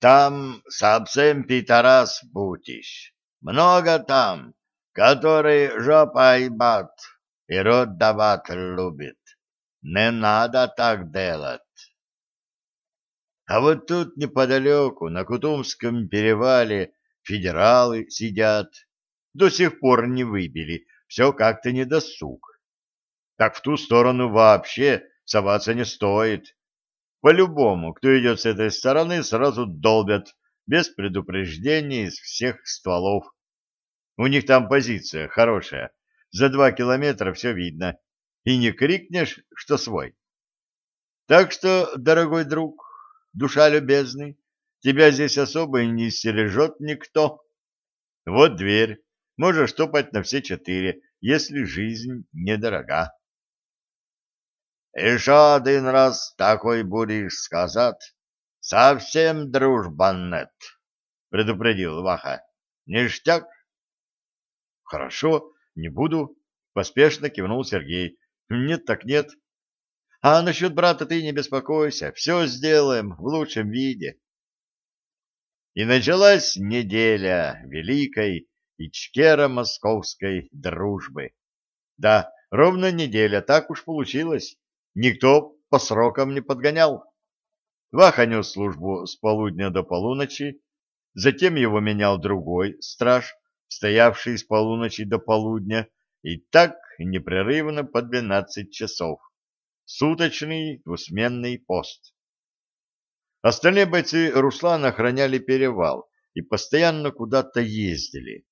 Там совсем питарас будешь. Много там, который жопой бат и рот давать любит. Не надо так делать. А вот тут неподалеку, на Кутумском перевале, федералы сидят. До сих пор не выбили, все как-то не досуг. Так в ту сторону вообще соваться не стоит. По-любому, кто идет с этой стороны, сразу долбят, без предупреждения из всех стволов. У них там позиция хорошая. За два километра все видно. И не крикнешь, что свой. Так что, дорогой друг, душа любезный, тебя здесь особо и не стережет никто. Вот дверь. Можешь топать на все четыре, если жизнь недорога. Еще один раз такой будешь сказать, совсем дружбан нет, — предупредил Ваха. — Ништяк? — Хорошо, не буду, — поспешно кивнул Сергей. — Нет так нет. А насчет брата ты не беспокойся, все сделаем в лучшем виде. И началась неделя великой ичкеро-московской дружбы. Да, ровно неделя, так уж получилось. Никто по срокам не подгонял. Ваха нес службу с полудня до полуночи, затем его менял другой страж, стоявший с полуночи до полудня, и так непрерывно по двенадцать часов. Суточный двусменный пост. Остальные бойцы Руслана охраняли перевал и постоянно куда-то ездили.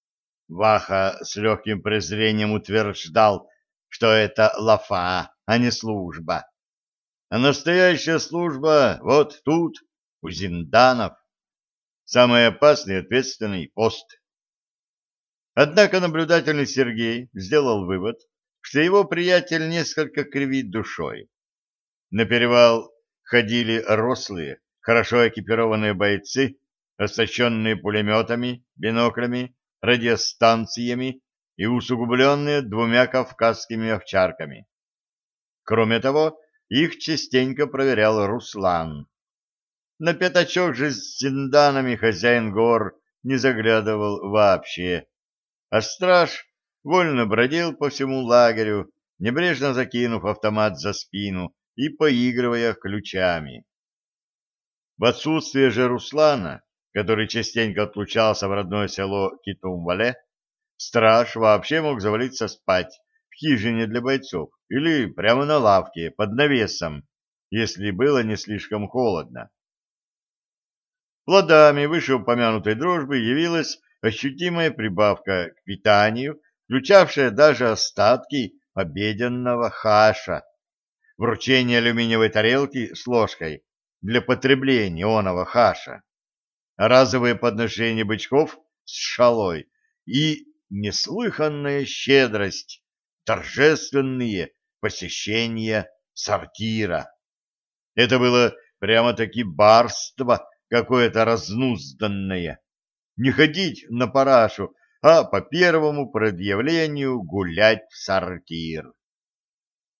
Ваха с легким презрением утверждал, что это лафа, а не служба. А настоящая служба вот тут, у Зинданов. Самый опасный и ответственный пост. Однако наблюдательный Сергей сделал вывод, что его приятель несколько кривит душой. На перевал ходили рослые, хорошо экипированные бойцы, оснащенные пулеметами, биноклями, радиостанциями и усугубленные двумя кавказскими овчарками. Кроме того, их частенько проверял Руслан. На пятачок же с зинданами хозяин гор не заглядывал вообще, а страж вольно бродил по всему лагерю, небрежно закинув автомат за спину и поигрывая ключами. В отсутствие же Руслана, который частенько отлучался в родное село Китумвале, страж вообще мог завалиться спать в хижине для бойцов или прямо на лавке под навесом, если было не слишком холодно. Плодами вышеупомянутой дружбы явилась ощутимая прибавка к питанию, включавшая даже остатки обеденного хаша, вручение алюминиевой тарелки с ложкой для потребления оного хаша, разовые подношения бычков с шалой и неслыханная щедрость, торжественные посещения сортира. Это было прямо-таки барство какое-то разнузданное. Не ходить на парашу, а по первому предъявлению гулять в сортир.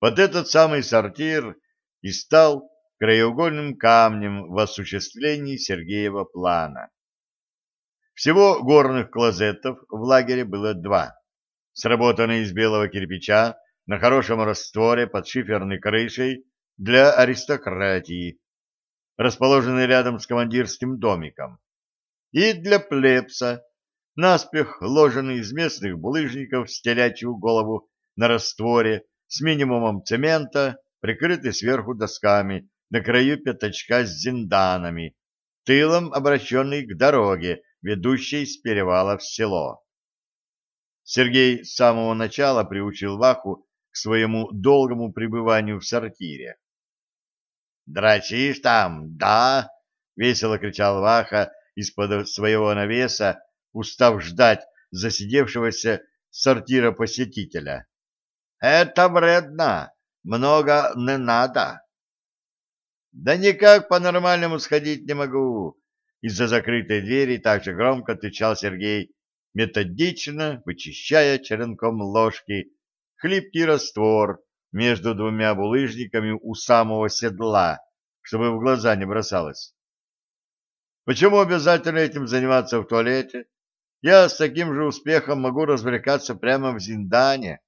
Вот этот самый сортир и стал краеугольным камнем в осуществлении Сергеева плана. Всего горных клозетов в лагере было два, сработанные из белого кирпича на хорошем растворе под шиферной крышей для аристократии, расположенные рядом с командирским домиком, и для плебса, наспех ложенный из местных булыжников в телячью голову на растворе с минимумом цемента, прикрытый сверху досками на краю пятачка с зинданами, тылом обращенный к дороге, ведущей с перевала в село. Сергей с самого начала приучил Ваху своему долгому пребыванию в сортире. «Дрочишь там, да?» — весело кричал Ваха из-под своего навеса, устав ждать засидевшегося сортира посетителя. «Это вредно, много не надо». «Да никак по-нормальному сходить не могу», из-за закрытой двери также громко отвечал Сергей, методично вычищая черенком ложки хлипкий раствор между двумя булыжниками у самого седла, чтобы в глаза не бросалось. Почему обязательно этим заниматься в туалете? Я с таким же успехом могу развлекаться прямо в Зиндане.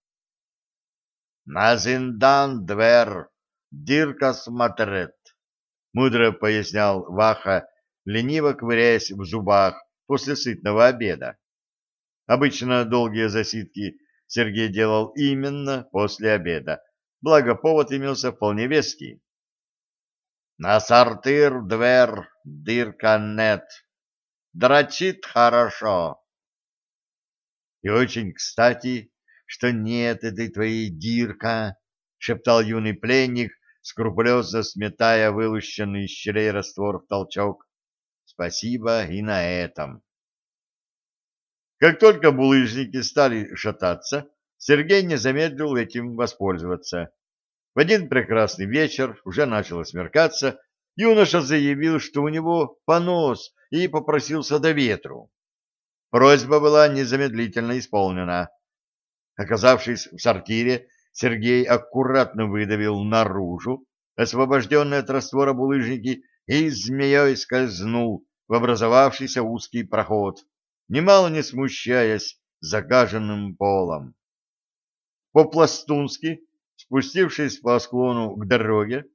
На Зиндан двер, дирка смотрит, мудро пояснял Ваха, лениво ковыряясь в зубах после сытного обеда. Обычно долгие засидки Сергей делал именно после обеда, благо повод имелся вполне веский. На сортир двер, дырка нет. Дрочит хорошо. И очень кстати, что нет этой твоей дирка, шептал юный пленник, скрупулезно сметая вылущенный из щелей раствор в толчок. Спасибо и на этом. Как только булыжники стали шататься, Сергей не замедлил этим воспользоваться. В один прекрасный вечер, уже начало смеркаться, юноша заявил, что у него понос, и попросился до ветру. Просьба была незамедлительно исполнена. Оказавшись в сортире, Сергей аккуратно выдавил наружу освобожденные от раствора булыжники и змеей скользнул в образовавшийся узкий проход, немало не смущаясь загаженным полом. По-пластунски спустившись по склону к дороге,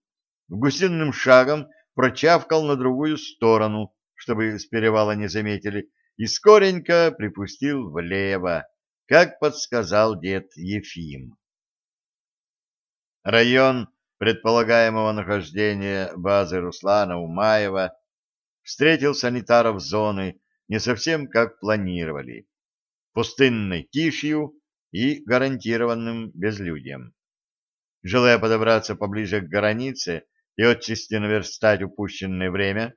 гусиным шагом прочавкал на другую сторону, чтобы с перевала не заметили, и скоренько припустил влево, как подсказал дед Ефим. Район предполагаемого нахождения базы Руслана Умаева встретил санитаров зоны не совсем как планировали, пустынной тишью и гарантированным безлюдьем. Желая подобраться поближе к границе и отчасти наверстать упущенное время,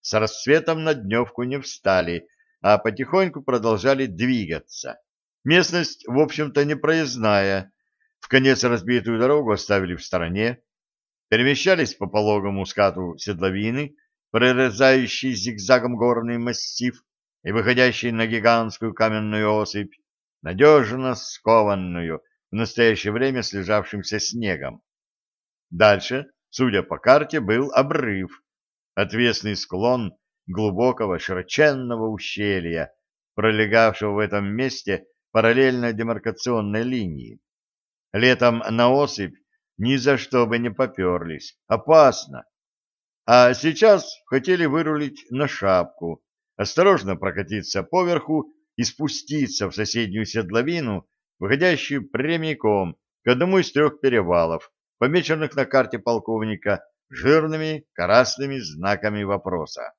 с рассветом на дневку не встали, а потихоньку продолжали двигаться. Местность, в общем-то, непроездная. В конец разбитую дорогу оставили в стороне, перемещались по пологому скату седловины, прорезающий зигзагом горный массив и выходящий на гигантскую каменную осыпь, надежно скованную в настоящее время слежавшимся снегом. Дальше, судя по карте, был обрыв, отвесный склон глубокого широченного ущелья, пролегавшего в этом месте параллельно демаркационной линии. Летом на осыпь ни за что бы не поперлись, опасно. А сейчас хотели вырулить на шапку, осторожно прокатиться поверху и спуститься в соседнюю седловину, выходящую прямиком к одному из трех перевалов, помеченных на карте полковника жирными красными знаками вопроса.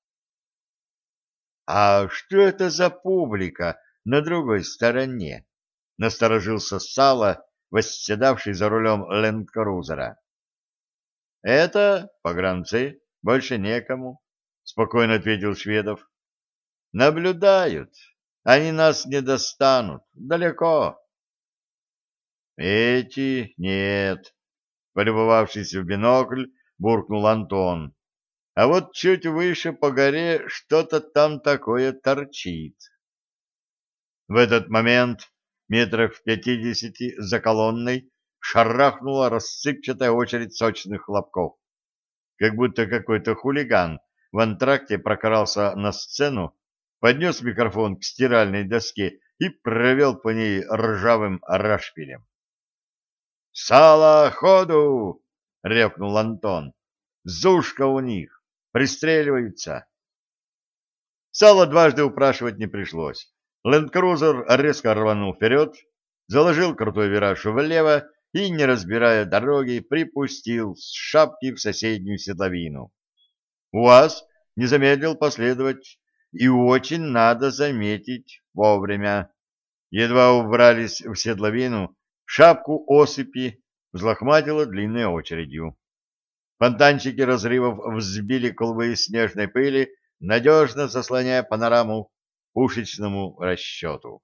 «А что это за публика на другой стороне?» — насторожился Сало, восседавший за рулем ленд-крузера. «Это погранцы, больше некому», — спокойно ответил Шведов. «Наблюдают. Они нас не достанут. Далеко». Эти нет, полюбовавшись в бинокль, буркнул Антон. А вот чуть выше по горе что-то там такое торчит. В этот момент, метрах в пятидесяти за колонной, шарахнула рассыпчатая очередь сочных хлопков. Как будто какой-то хулиган в антракте прокрался на сцену, поднес микрофон к стиральной доске и провел по ней ржавым рашпилем. «Сало ходу!» — ревкнул Антон. «Зушка у них! Пристреливаются!» Сало дважды упрашивать не пришлось. Ленд-крузер резко рванул вперед, заложил крутой вираж влево и, не разбирая дороги, припустил с шапки в соседнюю седловину. УАЗ не замедлил последовать, и очень надо заметить вовремя. Едва убрались в седловину, Шапку осыпи взлохматило длинной очередью. Фонтанчики разрывов взбили клубы снежной пыли, надежно заслоняя панораму пушечному расчету.